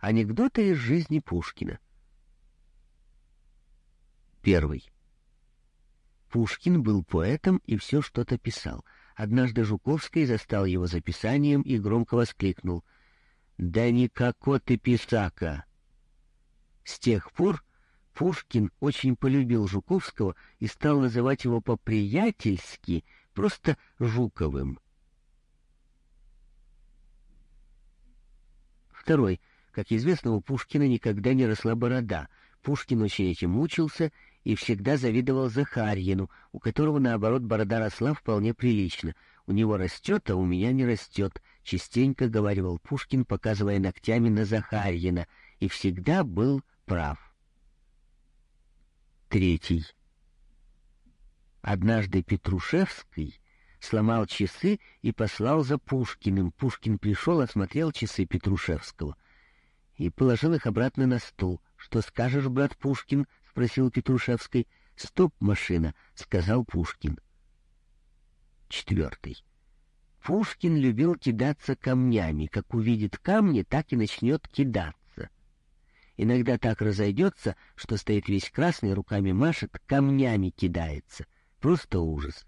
Анекдоты из жизни Пушкина. Первый. Пушкин был поэтом и все что-то писал. Однажды Жуковский застал его записанием и громко воскликнул. «Да никако ты писака!» С тех пор Пушкин очень полюбил Жуковского и стал называть его по-приятельски просто Жуковым. Второй. Как известно, у Пушкина никогда не росла борода. Пушкин очень этим мучился и всегда завидовал Захарьину, у которого, наоборот, борода росла вполне прилично. У него растет, а у меня не растет, частенько говаривал Пушкин, показывая ногтями на Захарьина, и всегда был прав. Третий. Однажды Петрушевский сломал часы и послал за Пушкиным. Пушкин пришел, осмотрел часы Петрушевского и положил их обратно на стол. — Что скажешь, брат Пушкин? — спросил Петрушевский. — Стоп, машина, — сказал Пушкин. Четвертый. Пушкин любил кидаться камнями. Как увидит камни, так и начнет кидаться. Иногда так разойдется, что стоит весь красный, руками машет, камнями кидается. Просто ужас.